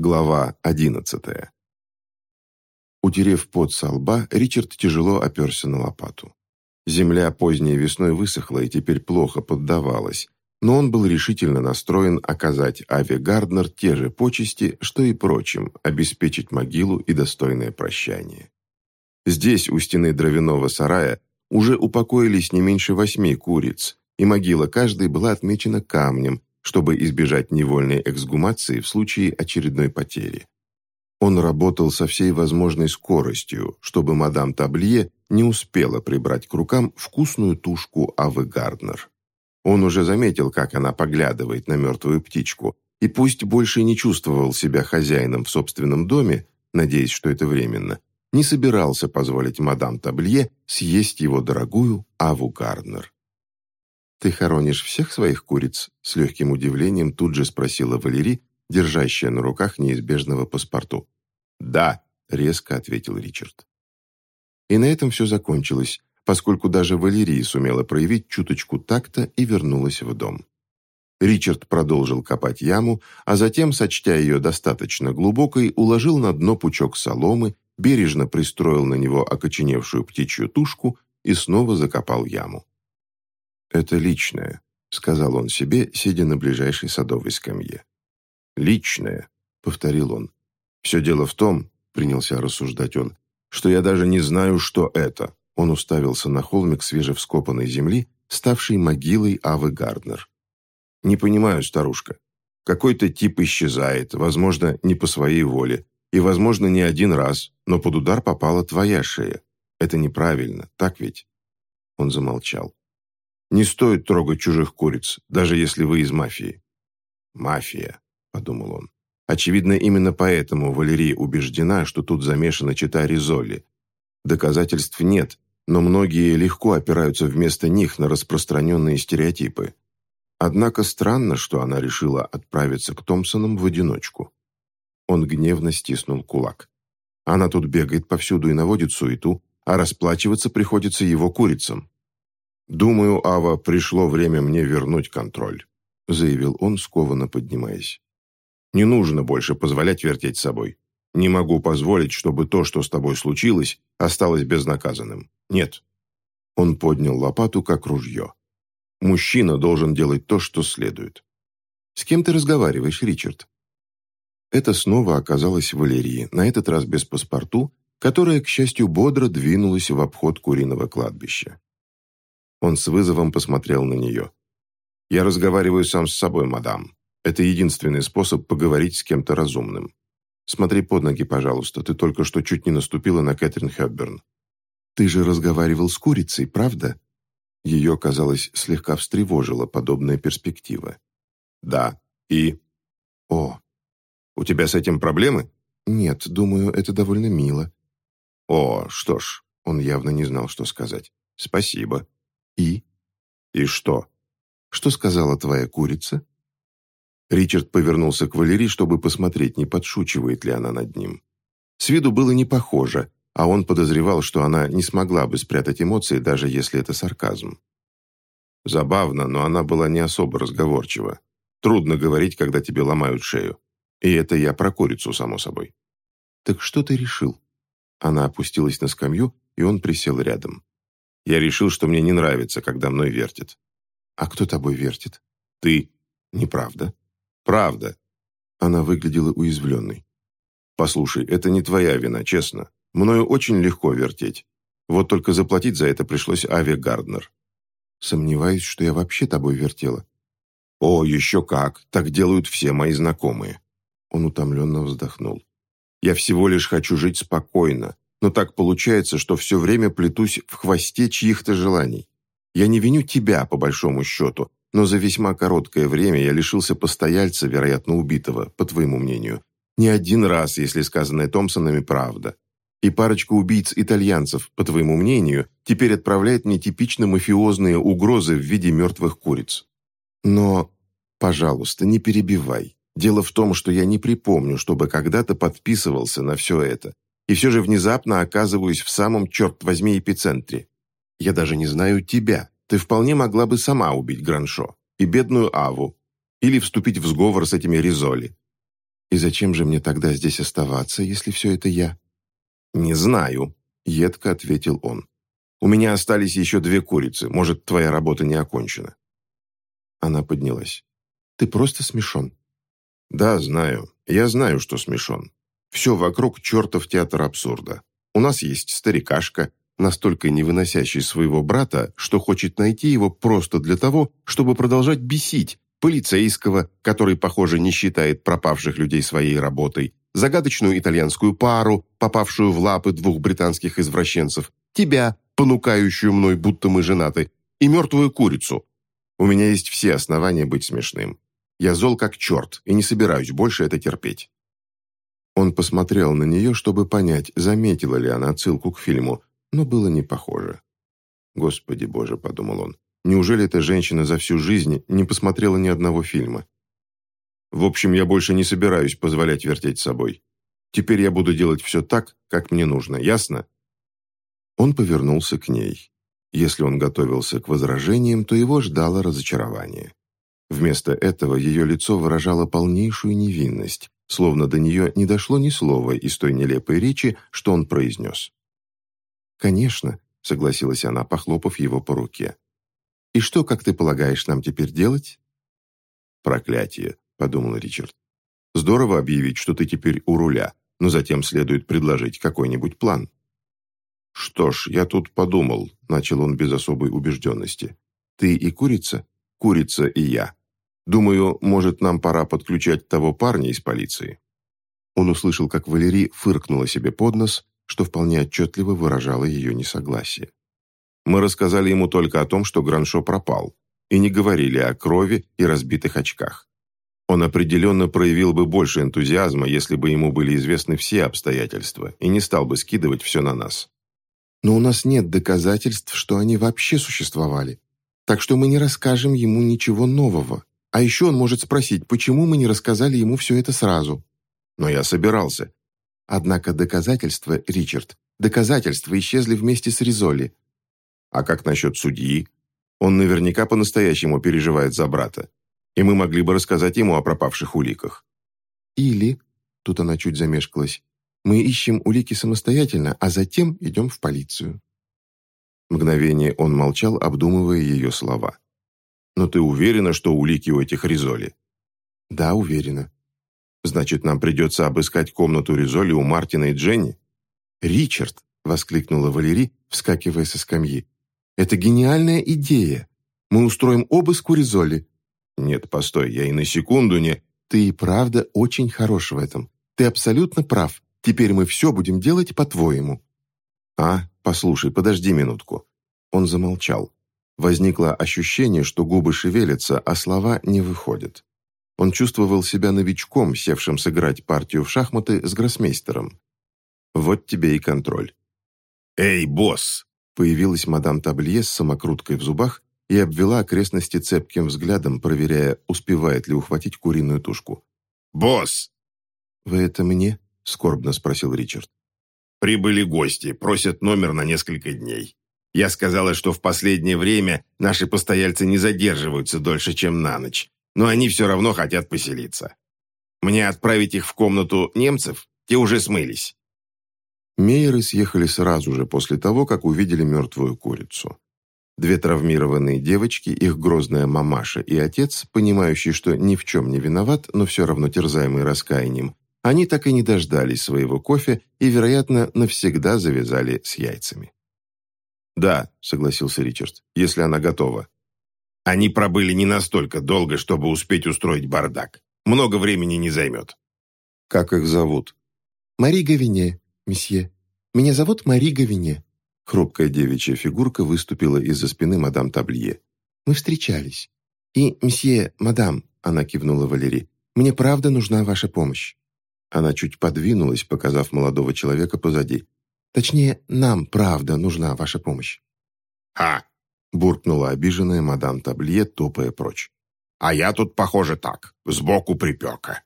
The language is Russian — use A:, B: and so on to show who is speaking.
A: Глава одиннадцатая. Утерев пот со лба, Ричард тяжело оперся на лопату. Земля поздней весной высохла и теперь плохо поддавалась, но он был решительно настроен оказать Аве Гарднер те же почести, что и прочим, обеспечить могилу и достойное прощание. Здесь, у стены дровяного сарая, уже упокоились не меньше восьми куриц, и могила каждой была отмечена камнем, чтобы избежать невольной эксгумации в случае очередной потери. Он работал со всей возможной скоростью, чтобы мадам Таблие не успела прибрать к рукам вкусную тушку Авы Гарднер. Он уже заметил, как она поглядывает на мертвую птичку, и пусть больше не чувствовал себя хозяином в собственном доме, надеясь, что это временно, не собирался позволить мадам Таблие съесть его дорогую Аву Гарднер. «Ты хоронишь всех своих куриц?» С легким удивлением тут же спросила Валерий, держащая на руках неизбежного паспорту. «Да», — резко ответил Ричард. И на этом все закончилось, поскольку даже Валерия сумела проявить чуточку такта и вернулась в дом. Ричард продолжил копать яму, а затем, сочтя ее достаточно глубокой, уложил на дно пучок соломы, бережно пристроил на него окоченевшую птичью тушку и снова закопал яму. «Это личное», — сказал он себе, сидя на ближайшей садовой скамье. «Личное», — повторил он. «Все дело в том», — принялся рассуждать он, «что я даже не знаю, что это». Он уставился на холмик свежевскопанной земли, ставший могилой Авы Гарднер. «Не понимаю, старушка. Какой-то тип исчезает, возможно, не по своей воле, и, возможно, не один раз, но под удар попала твоя шея. Это неправильно, так ведь?» Он замолчал. Не стоит трогать чужих куриц, даже если вы из мафии». «Мафия», — подумал он. Очевидно, именно поэтому Валерия убеждена, что тут замешана чита Ризолли. Доказательств нет, но многие легко опираются вместо них на распространенные стереотипы. Однако странно, что она решила отправиться к Томпсонам в одиночку. Он гневно стиснул кулак. Она тут бегает повсюду и наводит суету, а расплачиваться приходится его курицам. «Думаю, Ава, пришло время мне вернуть контроль», заявил он, скованно поднимаясь. «Не нужно больше позволять вертеть собой. Не могу позволить, чтобы то, что с тобой случилось, осталось безнаказанным. Нет». Он поднял лопату, как ружье. «Мужчина должен делать то, что следует». «С кем ты разговариваешь, Ричард?» Это снова оказалось Валерии, на этот раз без паспорту, которая, к счастью, бодро двинулась в обход куриного кладбища. Он с вызовом посмотрел на нее. «Я разговариваю сам с собой, мадам. Это единственный способ поговорить с кем-то разумным. Смотри под ноги, пожалуйста, ты только что чуть не наступила на Кэтрин Хепберн». «Ты же разговаривал с курицей, правда?» Ее, казалось, слегка встревожила подобная перспектива. «Да. И?» «О, у тебя с этим проблемы?» «Нет, думаю, это довольно мило». «О, что ж», он явно не знал, что сказать. «Спасибо». «И?» «И что?» «Что сказала твоя курица?» Ричард повернулся к Валерии, чтобы посмотреть, не подшучивает ли она над ним. С виду было не похоже, а он подозревал, что она не смогла бы спрятать эмоции, даже если это сарказм. Забавно, но она была не особо разговорчива. Трудно говорить, когда тебе ломают шею. И это я про курицу, само собой. «Так что ты решил?» Она опустилась на скамью, и он присел рядом. Я решил, что мне не нравится, когда мной вертит. А кто тобой вертит? Ты. Неправда. Правда. Она выглядела уязвленной. Послушай, это не твоя вина, честно. Мною очень легко вертеть. Вот только заплатить за это пришлось Аве Гарднер. Сомневаюсь, что я вообще тобой вертела. О, еще как. Так делают все мои знакомые. Он утомленно вздохнул. Я всего лишь хочу жить спокойно, но так получается, что все время плетусь в хвосте чьих-то желаний. Я не виню тебя, по большому счету, но за весьма короткое время я лишился постояльца, вероятно, убитого, по твоему мнению. Не один раз, если сказанное Томпсонами правда. И парочка убийц-итальянцев, по твоему мнению, теперь отправляет мне типично мафиозные угрозы в виде мертвых куриц. Но, пожалуйста, не перебивай. Дело в том, что я не припомню, чтобы когда-то подписывался на все это и все же внезапно оказываюсь в самом, черт возьми, эпицентре. Я даже не знаю тебя. Ты вполне могла бы сама убить Граншо и бедную Аву, или вступить в сговор с этими Ризоли. «И зачем же мне тогда здесь оставаться, если все это я?» «Не знаю», — едко ответил он. «У меня остались еще две курицы. Может, твоя работа не окончена». Она поднялась. «Ты просто смешон». «Да, знаю. Я знаю, что смешон. Все вокруг чертов театр абсурда. У нас есть старикашка, настолько не выносящий своего брата, что хочет найти его просто для того, чтобы продолжать бесить, полицейского, который, похоже, не считает пропавших людей своей работой, загадочную итальянскую пару, попавшую в лапы двух британских извращенцев, тебя, понукающую мной, будто мы женаты, и мертвую курицу. У меня есть все основания быть смешным. Я зол как черт и не собираюсь больше это терпеть». Он посмотрел на нее, чтобы понять, заметила ли она отсылку к фильму, но было не похоже. «Господи боже», — подумал он, Неужели эта женщина за всю жизнь не посмотрела ни одного фильма? В общем, я больше не собираюсь позволять вертеть собой. Теперь я буду делать все так, как мне нужно, ясно?» Он повернулся к ней. Если он готовился к возражениям, то его ждало разочарование. Вместо этого ее лицо выражало полнейшую невинность, словно до нее не дошло ни слова из той нелепой речи, что он произнес. «Конечно», — согласилась она, похлопав его по руке. И что, как ты полагаешь, нам теперь делать?» «Проклятие», — подумал Ричард. «Здорово объявить, что ты теперь у руля, но затем следует предложить какой-нибудь план». «Что ж, я тут подумал», — начал он без особой убежденности. «Ты и курица? Курица и я. Думаю, может, нам пора подключать того парня из полиции». Он услышал, как Валерий фыркнула себе под нос, что вполне отчетливо выражало ее несогласие. Мы рассказали ему только о том, что Граншо пропал, и не говорили о крови и разбитых очках. Он определенно проявил бы больше энтузиазма, если бы ему были известны все обстоятельства, и не стал бы скидывать все на нас.
B: Но у нас нет доказательств, что они вообще существовали. Так что мы не расскажем ему ничего нового. А еще он может спросить, почему мы не рассказали ему все это сразу.
A: Но я собирался.
B: Однако доказательства, Ричард, доказательства исчезли вместе с Ризоли.
A: А как насчет судьи? Он наверняка по-настоящему переживает за брата. И мы могли бы рассказать ему о пропавших уликах.
B: Или, тут она чуть замешкалась, мы ищем улики самостоятельно, а затем идем в полицию.
A: Мгновение он молчал, обдумывая ее слова. «Но ты уверена, что улики у этих Ризоли?»
B: «Да, уверена».
A: «Значит, нам придется обыскать комнату Ризоли у Мартина и Дженни?»
B: «Ричард!» — воскликнула Валерий, вскакивая со скамьи. Это гениальная идея. Мы устроим обыск у Ризоли».
A: «Нет, постой, я и на секунду не...»
B: «Ты и правда очень хорош в этом. Ты абсолютно прав. Теперь мы все будем делать по-твоему».
A: «А, послушай, подожди минутку». Он замолчал. Возникло ощущение, что губы шевелятся, а слова не выходят. Он чувствовал себя новичком, севшим сыграть партию в шахматы с гроссмейстером. Вот тебе и контроль. «Эй, босс!» Появилась мадам Таблье с самокруткой в зубах и обвела окрестности цепким взглядом, проверяя, успевает ли ухватить куриную тушку. «Босс!»
B: «Вы это мне?» — скорбно спросил Ричард.
A: «Прибыли гости, просят номер на несколько дней. Я сказала, что в последнее время наши постояльцы не задерживаются дольше, чем на ночь, но они все равно хотят поселиться. Мне отправить их в комнату немцев? Те уже смылись. Мейеры съехали сразу же после того, как увидели мертвую курицу. Две травмированные девочки, их грозная мамаша и отец, понимающий, что ни в чем не виноват, но все равно терзаемый раскаянием, они так и не дождались своего кофе и, вероятно, навсегда завязали с яйцами. «Да», — согласился Ричард, — «если она готова». Они пробыли не настолько долго, чтобы успеть устроить бардак. Много времени не займет. «Как их зовут?»
B: «Мари Гавине», месье. Меня зовут Мари Гавине».
A: Хрупкая девичья фигурка выступила из-за спины мадам Таблие.
B: «Мы встречались. И, месье, мадам», — она кивнула Валерий, «мне правда нужна ваша помощь».
A: Она чуть подвинулась, показав молодого человека позади.
B: «Точнее, нам правда нужна ваша помощь».
A: «Ха!» — буркнула обиженная мадам Таблие, топая прочь. «А я тут, похоже, так, сбоку припека».